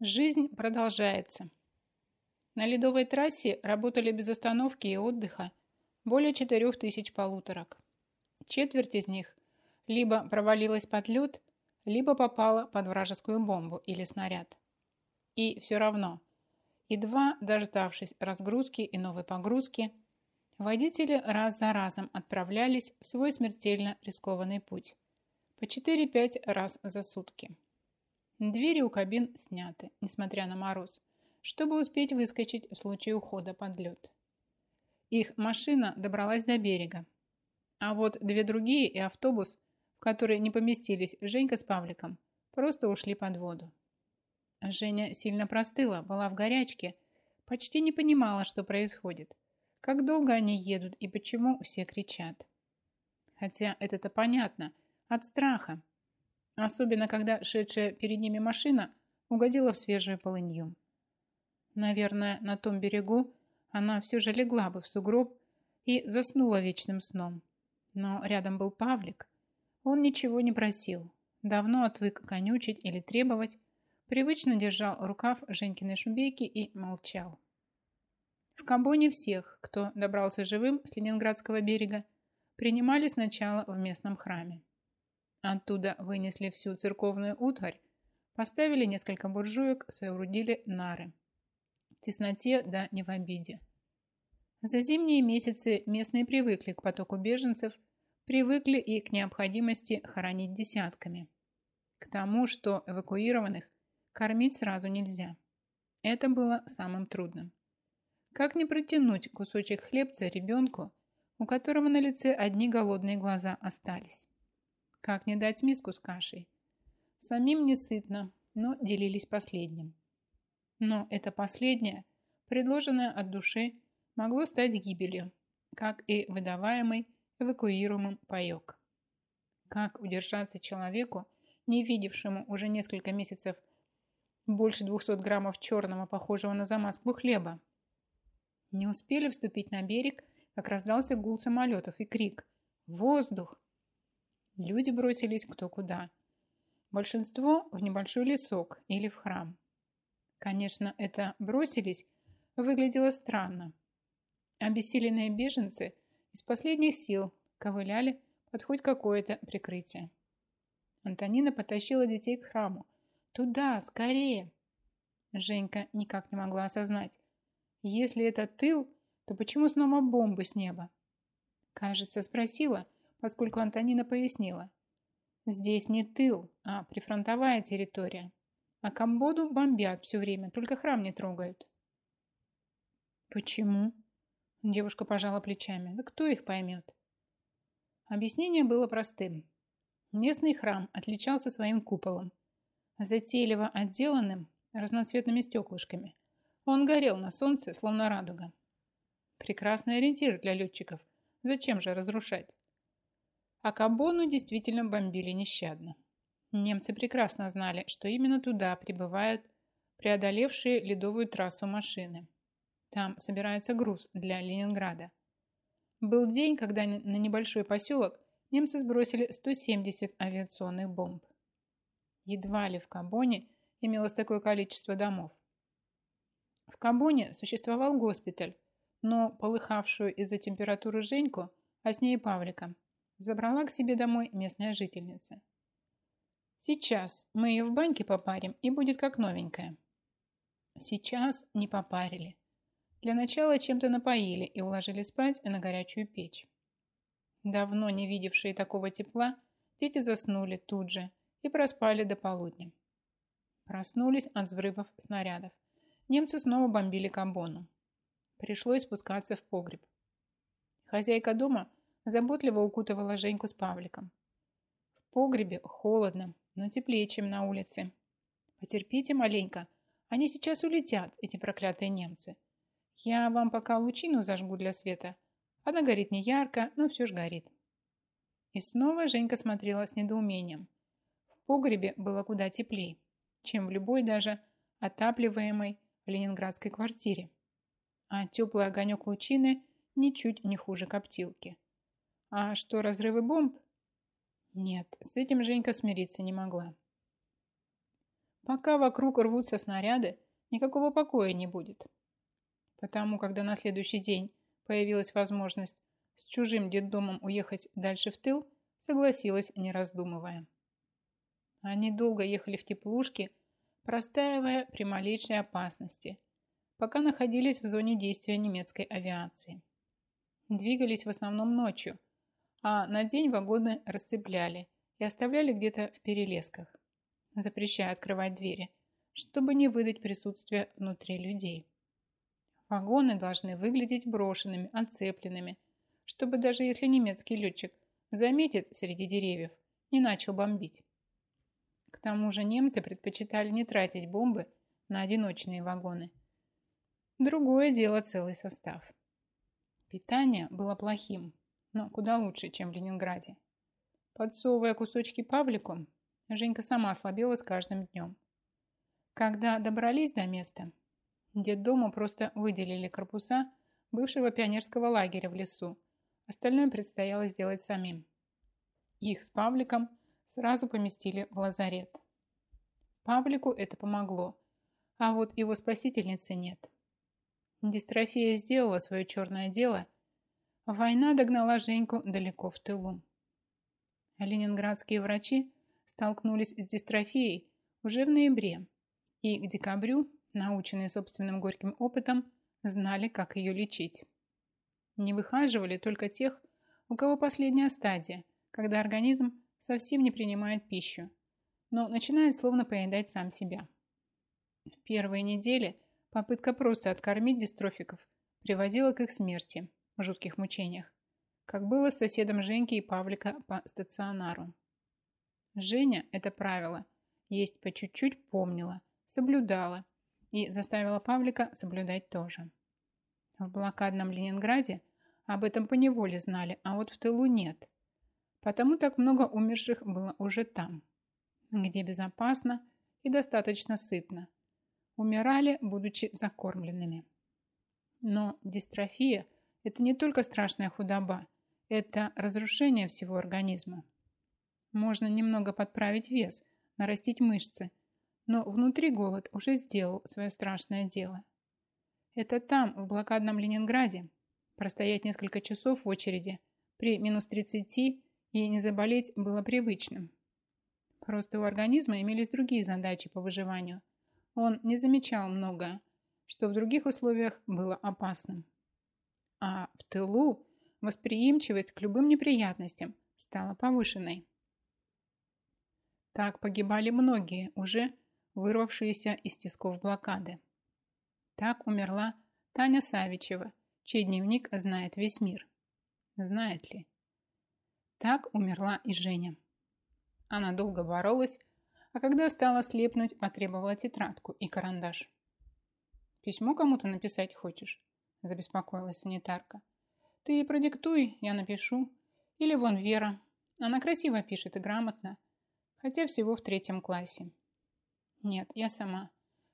Жизнь продолжается. На ледовой трассе работали без остановки и отдыха более 4000 полуторок. Четверть из них либо провалилась под лед, либо попала под вражескую бомбу или снаряд. И все равно, едва дождавшись разгрузки и новой погрузки, водители раз за разом отправлялись в свой смертельно рискованный путь по 4-5 раз за сутки. Двери у кабин сняты, несмотря на мороз, чтобы успеть выскочить в случае ухода под лед. Их машина добралась до берега, а вот две другие и автобус, в которые не поместились Женька с Павликом, просто ушли под воду. Женя сильно простыла, была в горячке, почти не понимала, что происходит, как долго они едут и почему все кричат. Хотя это-то понятно, от страха, особенно когда шедшая перед ними машина угодила в свежую полынью. Наверное, на том берегу она все же легла бы в сугроб и заснула вечным сном. Но рядом был Павлик. Он ничего не просил. Давно отвык конючить или требовать, привычно держал рукав Женькиной шубейки и молчал. В Камбоне всех, кто добрался живым с Ленинградского берега, принимали сначала в местном храме. Оттуда вынесли всю церковную утварь, поставили несколько буржуек, соорудили нары. В тесноте да не в обиде. За зимние месяцы местные привыкли к потоку беженцев, привыкли и к необходимости хоронить десятками. К тому, что эвакуированных кормить сразу нельзя. Это было самым трудным. Как не протянуть кусочек хлебца ребенку, у которого на лице одни голодные глаза остались? Как не дать миску с кашей? Самим не сытно, но делились последним. Но это последнее, предложенное от души, могло стать гибелью, как и выдаваемый эвакуируемым паек. Как удержаться человеку, не видевшему уже несколько месяцев больше 200 граммов черного, похожего на замазку хлеба? Не успели вступить на берег, как раздался гул самолетов и крик «Воздух!». Люди бросились кто куда. Большинство в небольшой лесок или в храм. Конечно, это «бросились» выглядело странно. Обессиленные беженцы из последних сил ковыляли под хоть какое-то прикрытие. Антонина потащила детей к храму. «Туда, скорее!» Женька никак не могла осознать. Если это тыл, то почему снова бомбы с неба? Кажется, спросила, поскольку Антонина пояснила. Здесь не тыл, а прифронтовая территория. А Камбоду бомбят все время, только храм не трогают. Почему? Девушка пожала плечами. Да кто их поймет? Объяснение было простым. Местный храм отличался своим куполом, затейливо отделанным разноцветными стеклышками. Он горел на солнце, словно радуга. Прекрасный ориентир для летчиков. Зачем же разрушать? А Кабону действительно бомбили нещадно. Немцы прекрасно знали, что именно туда прибывают преодолевшие ледовую трассу машины. Там собирается груз для Ленинграда. Был день, когда на небольшой поселок немцы сбросили 170 авиационных бомб. Едва ли в Кабоне имелось такое количество домов. В Кабоне существовал госпиталь, но полыхавшую из-за температуры Женьку, а с ней Павлика, Забрала к себе домой местная жительница. Сейчас мы ее в баньке попарим, и будет как новенькая. Сейчас не попарили. Для начала чем-то напоили и уложили спать на горячую печь. Давно не видевшие такого тепла, дети заснули тут же и проспали до полудня. Проснулись от взрывов снарядов. Немцы снова бомбили Камбону. Пришлось спускаться в погреб. Хозяйка дома заботливо укутывала Женьку с Павликом. В погребе холодно, но теплее, чем на улице. Потерпите маленько, они сейчас улетят, эти проклятые немцы. Я вам пока лучину зажгу для света. Она горит не ярко, но все же горит. И снова Женька смотрела с недоумением. В погребе было куда теплее, чем в любой даже отапливаемой ленинградской квартире. А теплый огонек лучины ничуть не хуже коптилки. А что, разрывы бомб? Нет, с этим Женька смириться не могла. Пока вокруг рвутся снаряды, никакого покоя не будет. Потому, когда на следующий день появилась возможность с чужим детдомом уехать дальше в тыл, согласилась, не раздумывая. Они долго ехали в теплушке, простаивая при малейшей опасности, пока находились в зоне действия немецкой авиации. Двигались в основном ночью, а на день вагоны расцепляли и оставляли где-то в перелесках, запрещая открывать двери, чтобы не выдать присутствие внутри людей. Вагоны должны выглядеть брошенными, отцепленными, чтобы даже если немецкий летчик заметит среди деревьев, не начал бомбить. К тому же немцы предпочитали не тратить бомбы на одиночные вагоны. Другое дело целый состав. Питание было плохим, но куда лучше, чем в Ленинграде. Подсовывая кусочки Павлику, Женька сама ослабела с каждым днем. Когда добрались до места, дому просто выделили корпуса бывшего пионерского лагеря в лесу. Остальное предстояло сделать самим. Их с Павликом сразу поместили в лазарет. Павлику это помогло, а вот его спасительницы нет. Дистрофия сделала свое черное дело. Война догнала Женьку далеко в тылу. Ленинградские врачи столкнулись с дистрофией уже в ноябре, и к декабрю, наученные собственным горьким опытом, знали, как ее лечить. Не выхаживали только тех, у кого последняя стадия, когда организм совсем не принимает пищу, но начинает словно поедать сам себя. В первые недели попытка просто откормить дистрофиков приводила к их смерти жутких мучениях, как было с соседом Женьки и Павлика по стационару. Женя это правило есть по чуть-чуть помнила, соблюдала и заставила Павлика соблюдать тоже. В блокадном Ленинграде об этом поневоле знали, а вот в тылу нет. Потому так много умерших было уже там, где безопасно и достаточно сытно. Умирали, будучи закормленными. Но дистрофия – это не только страшная худоба, это разрушение всего организма. Можно немного подправить вес, нарастить мышцы, но внутри голод уже сделал свое страшное дело. Это там, в блокадном Ленинграде, простоять несколько часов в очереди при минус 30 и не заболеть было привычным. Просто у организма имелись другие задачи по выживанию. Он не замечал многое, что в других условиях было опасным. А в тылу восприимчивость к любым неприятностям стала повышенной. Так погибали многие, уже вырвавшиеся из тисков блокады. Так умерла Таня Савичева, чей дневник знает весь мир. Знает ли? Так умерла и Женя. Она долго боролась, а когда стала слепнуть, потребовала тетрадку и карандаш. «Письмо кому-то написать хочешь?» – забеспокоилась санитарка. «Ты продиктуй, я напишу. Или вон Вера. Она красиво пишет и грамотно, хотя всего в третьем классе». «Нет, я сама.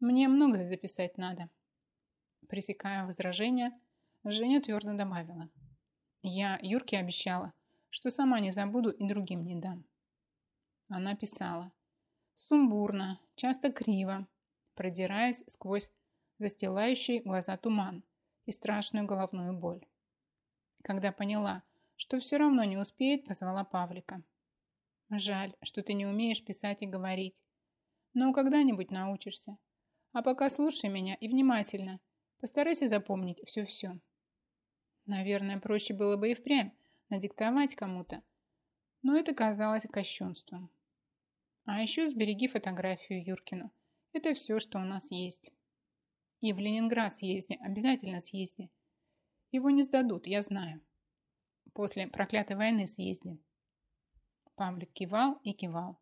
Мне многое записать надо». Пресекая возражения, Женя твердо добавила. «Я Юрке обещала, что сама не забуду и другим не дам. Она писала. Сумбурно, часто криво, продираясь сквозь застилающий глаза туман и страшную головную боль. Когда поняла, что все равно не успеет, позвала Павлика. Жаль, что ты не умеешь писать и говорить. Но когда-нибудь научишься. А пока слушай меня и внимательно. Постарайся запомнить все-все. Наверное, проще было бы и впрямь надиктовать кому-то, но это казалось кощунством. А еще сбереги фотографию Юркину. Это все, что у нас есть. И в Ленинград съезди, обязательно съезди. Его не сдадут, я знаю. После проклятой войны съезди. Павлик кивал и кивал.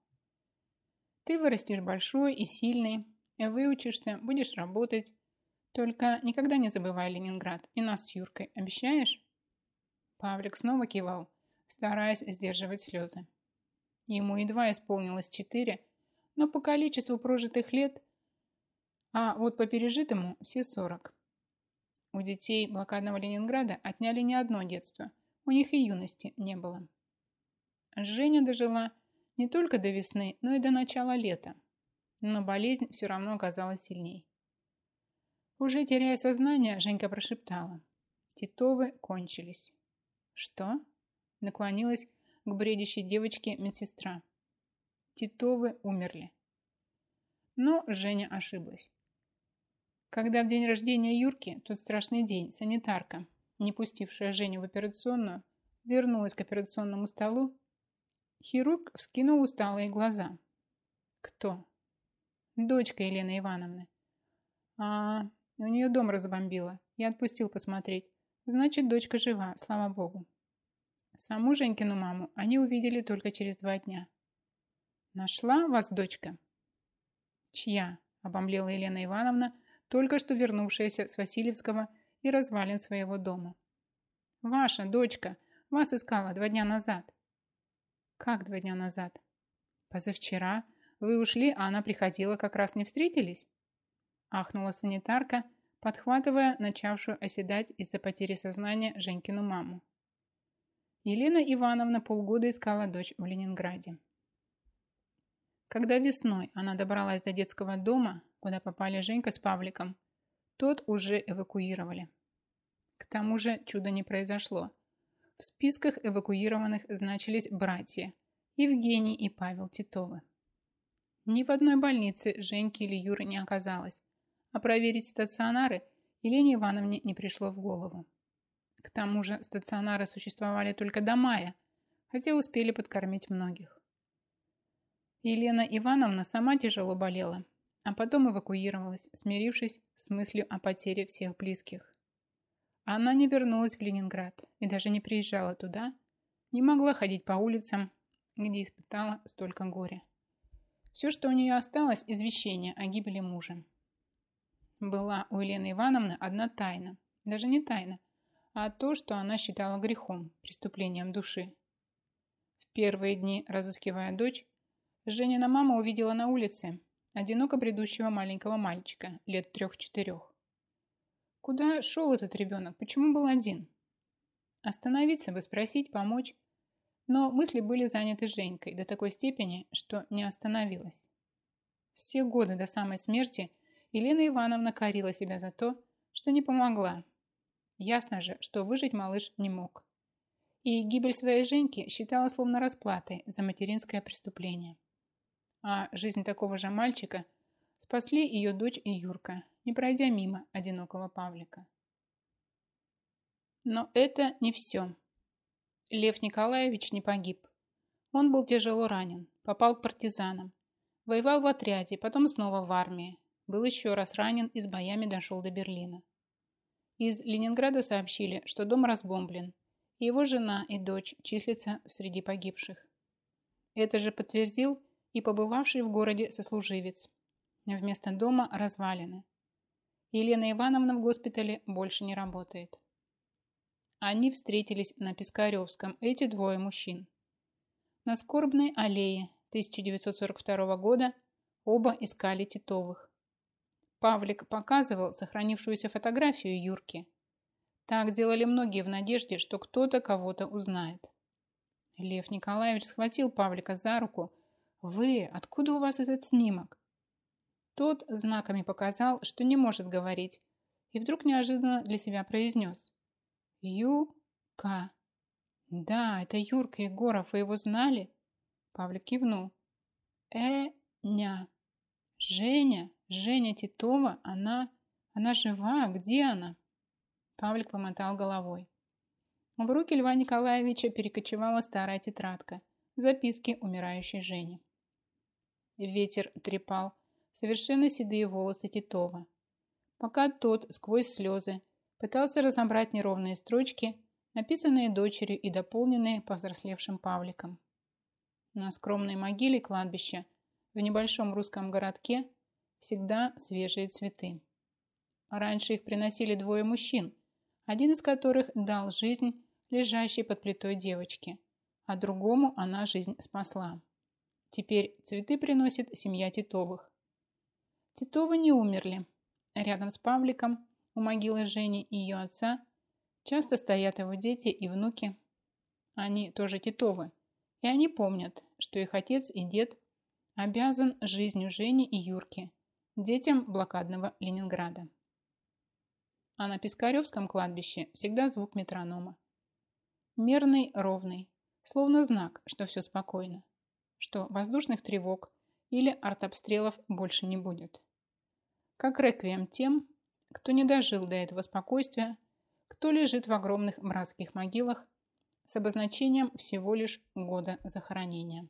Ты вырастешь большой и сильный, выучишься, будешь работать. Только никогда не забывай Ленинград и нас с Юркой, обещаешь? Павлик снова кивал, стараясь сдерживать слезы. Ему едва исполнилось четыре, но по количеству прожитых лет, а вот по пережитому все сорок. У детей блокадного Ленинграда отняли не одно детство, у них и юности не было. Женя дожила не только до весны, но и до начала лета. но болезнь все равно оказалась сильней. Уже теряя сознание, Женька прошептала. Титовы кончились. Что? Наклонилась к бредящей девочке медсестра. Титовы умерли. Но Женя ошиблась. Когда в день рождения Юрки, тот страшный день, санитарка, не пустившая Женю в операционную, вернулась к операционному столу, хирург вскинул усталые глаза. Кто? Дочка Елены Ивановны. А, у нее дом разбомбило. Я отпустил посмотреть. Значит, дочка жива, слава богу. Саму Женькину маму они увидели только через два дня. «Нашла вас дочка?» «Чья?» – обомлела Елена Ивановна, только что вернувшаяся с Васильевского и развалин своего дома. «Ваша дочка вас искала два дня назад». «Как два дня назад?» «Позавчера. Вы ушли, а она приходила, как раз не встретились?» Ахнула санитарка, подхватывая начавшую оседать из-за потери сознания Женькину маму. Елена Ивановна полгода искала дочь в Ленинграде. Когда весной она добралась до детского дома, куда попали Женька с Павликом, тот уже эвакуировали. К тому же чудо не произошло. В списках эвакуированных значились братья Евгений и Павел Титовы. Ни в одной больнице Женьки или Юры не оказалось, а проверить стационары Елене Ивановне не пришло в голову. К тому же стационары существовали только до мая, хотя успели подкормить многих. Елена Ивановна сама тяжело болела, а потом эвакуировалась, смирившись с мыслью о потере всех близких. Она не вернулась в Ленинград и даже не приезжала туда, не могла ходить по улицам, где испытала столько горя. Все, что у нее осталось, извещение о гибели мужа. Была у Елены Ивановны одна тайна, даже не тайна, а то, что она считала грехом, преступлением души. В первые дни, разыскивая дочь, Женина мама увидела на улице одиноко бредущего маленького мальчика лет трех-четырех. Куда шел этот ребенок? Почему был один? Остановиться бы, спросить, помочь. Но мысли были заняты Женькой до такой степени, что не остановилась. Все годы до самой смерти Елена Ивановна корила себя за то, что не помогла. Ясно же, что выжить малыш не мог. И гибель своей Женьки считала словно расплатой за материнское преступление а жизнь такого же мальчика спасли ее дочь и Юрка, не пройдя мимо одинокого Павлика. Но это не все. Лев Николаевич не погиб. Он был тяжело ранен, попал к партизанам, воевал в отряде, потом снова в армии, был еще раз ранен и с боями дошел до Берлина. Из Ленинграда сообщили, что дом разбомблен, и его жена и дочь числятся среди погибших. Это же подтвердил и побывавший в городе сослуживец. Вместо дома развалины. Елена Ивановна в госпитале больше не работает. Они встретились на Пискаревском, эти двое мужчин. На Скорбной аллее 1942 года оба искали Титовых. Павлик показывал сохранившуюся фотографию Юрки. Так делали многие в надежде, что кто-то кого-то узнает. Лев Николаевич схватил Павлика за руку «Вы, откуда у вас этот снимок?» Тот знаками показал, что не может говорить, и вдруг неожиданно для себя произнес. «Юка». «Да, это Юрка Егоров, вы его знали?» Павлик кивнул. «Э-ня». «Женя, Женя Титова, она... Она жива, где она?» Павлик помотал головой. В руки Льва Николаевича перекочевала старая тетрадка. Записки умирающей Жени. Ветер трепал совершенно седые волосы Титова. Пока тот сквозь слезы пытался разобрать неровные строчки, написанные дочерью и дополненные повзрослевшим Павликом. На скромной могиле кладбища в небольшом русском городке всегда свежие цветы. Раньше их приносили двое мужчин, один из которых дал жизнь лежащей под плитой девочке, а другому она жизнь спасла. Теперь цветы приносит семья Титовых. Титовы не умерли. Рядом с Павликом, у могилы Жени и ее отца, часто стоят его дети и внуки. Они тоже Титовы. И они помнят, что их отец и дед обязан жизнью Жени и Юрки, детям блокадного Ленинграда. А на Пискаревском кладбище всегда звук метронома. Мерный, ровный, словно знак, что все спокойно, что воздушных тревог или артобстрелов больше не будет. Как реквием тем, кто не дожил до этого спокойствия, кто лежит в огромных братских могилах с обозначением всего лишь года захоронения.